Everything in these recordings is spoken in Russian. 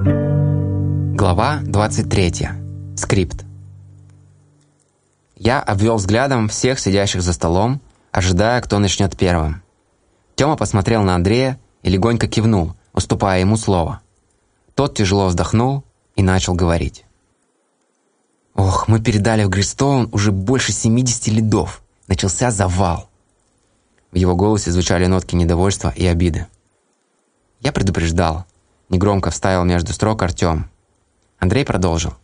Глава 23. Скрипт. Я обвел взглядом всех сидящих за столом, ожидая, кто начнет первым. Тёма посмотрел на Андрея и легонько кивнул, уступая ему слово. Тот тяжело вздохнул и начал говорить. «Ох, мы передали в Гристоун уже больше 70 лидов. Начался завал». В его голосе звучали нотки недовольства и обиды. Я предупреждал. Негромко вставил между строк Артём. Андрей продолжил.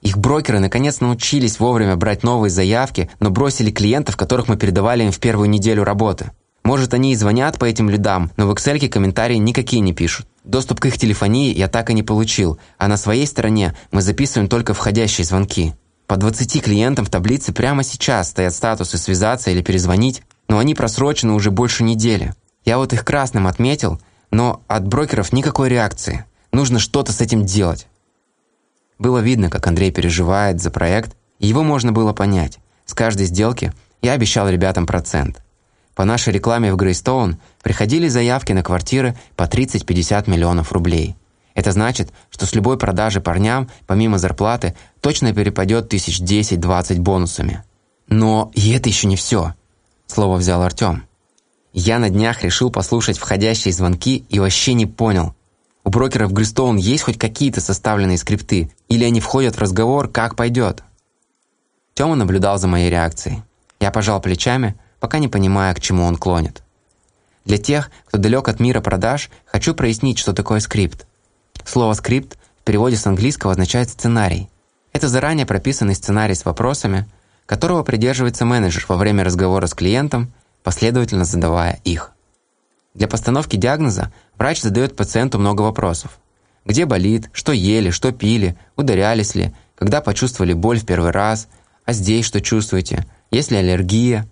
Их брокеры наконец научились вовремя брать новые заявки, но бросили клиентов, которых мы передавали им в первую неделю работы. Может, они и звонят по этим лидам, но в Excel комментарии никакие не пишут. Доступ к их телефонии я так и не получил, а на своей стороне мы записываем только входящие звонки. По 20 клиентам в таблице прямо сейчас стоят статусы «связаться» или «перезвонить», но они просрочены уже больше недели. Я вот их красным отметил, но от брокеров никакой реакции. Нужно что-то с этим делать. Было видно, как Андрей переживает за проект, и его можно было понять. С каждой сделки я обещал ребятам процент. По нашей рекламе в Грейстоун приходили заявки на квартиры по 30-50 миллионов рублей. Это значит, что с любой продажи парням, помимо зарплаты, точно перепадет тысяч 10-20 бонусами. Но и это еще не все. Слово взял Артем. Я на днях решил послушать входящие звонки и вообще не понял, у брокеров Гристоун есть хоть какие-то составленные скрипты? Или они входят в разговор «как пойдет»? Тёма наблюдал за моей реакцией. Я пожал плечами, пока не понимая, к чему он клонит. Для тех, кто далек от мира продаж, хочу прояснить, что такое скрипт. Слово «скрипт» в переводе с английского означает «сценарий». Это заранее прописанный сценарий с вопросами, которого придерживается менеджер во время разговора с клиентом, последовательно задавая их. Для постановки диагноза врач задает пациенту много вопросов. Где болит, что ели, что пили, ударялись ли, когда почувствовали боль в первый раз, а здесь что чувствуете, есть ли аллергия.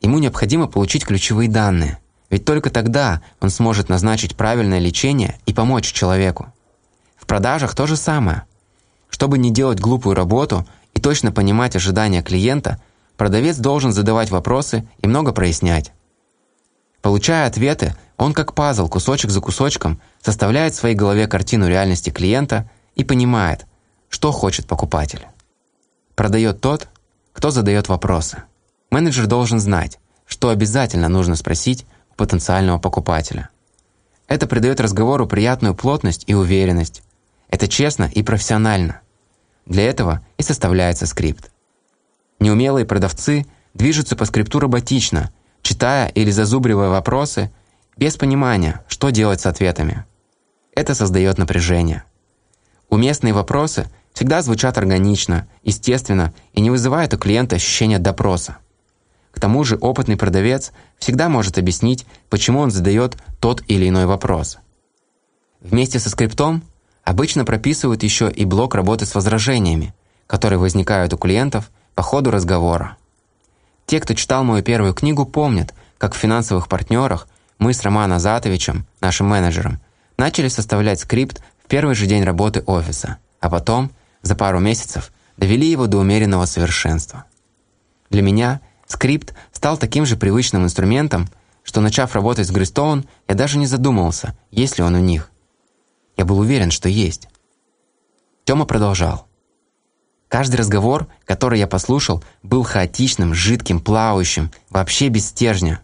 Ему необходимо получить ключевые данные, ведь только тогда он сможет назначить правильное лечение и помочь человеку. В продажах то же самое. Чтобы не делать глупую работу и точно понимать ожидания клиента, продавец должен задавать вопросы и много прояснять. Получая ответы, он как пазл, кусочек за кусочком, составляет в своей голове картину реальности клиента и понимает, что хочет покупатель. Продает тот, кто задает вопросы. Менеджер должен знать, что обязательно нужно спросить у потенциального покупателя. Это придает разговору приятную плотность и уверенность. Это честно и профессионально. Для этого и составляется скрипт. Неумелые продавцы движутся по скрипту роботично – читая или зазубривая вопросы, без понимания, что делать с ответами. Это создает напряжение. Уместные вопросы всегда звучат органично, естественно и не вызывают у клиента ощущения допроса. К тому же опытный продавец всегда может объяснить, почему он задает тот или иной вопрос. Вместе со скриптом обычно прописывают еще и блок работы с возражениями, которые возникают у клиентов по ходу разговора. Те, кто читал мою первую книгу, помнят, как в финансовых партнерах мы с Романом Затовичем, нашим менеджером, начали составлять скрипт в первый же день работы офиса, а потом, за пару месяцев, довели его до умеренного совершенства. Для меня скрипт стал таким же привычным инструментом, что, начав работать с Гристоун, я даже не задумывался, есть ли он у них. Я был уверен, что есть. Тёма продолжал. Каждый разговор, который я послушал, был хаотичным, жидким, плавающим, вообще без стержня.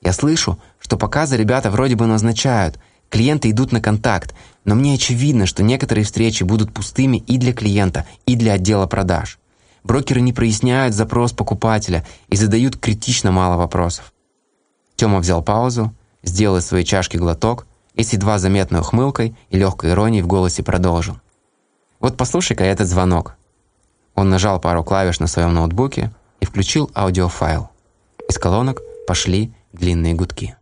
Я слышу, что показы ребята вроде бы назначают, клиенты идут на контакт, но мне очевидно, что некоторые встречи будут пустыми и для клиента, и для отдела продаж. Брокеры не проясняют запрос покупателя и задают критично мало вопросов. Тёма взял паузу, сделал из своей чашки глоток и с едва заметной ухмылкой и легкой иронией в голосе продолжил. Вот послушай-ка этот звонок. Он нажал пару клавиш на своем ноутбуке и включил аудиофайл. Из колонок пошли длинные гудки.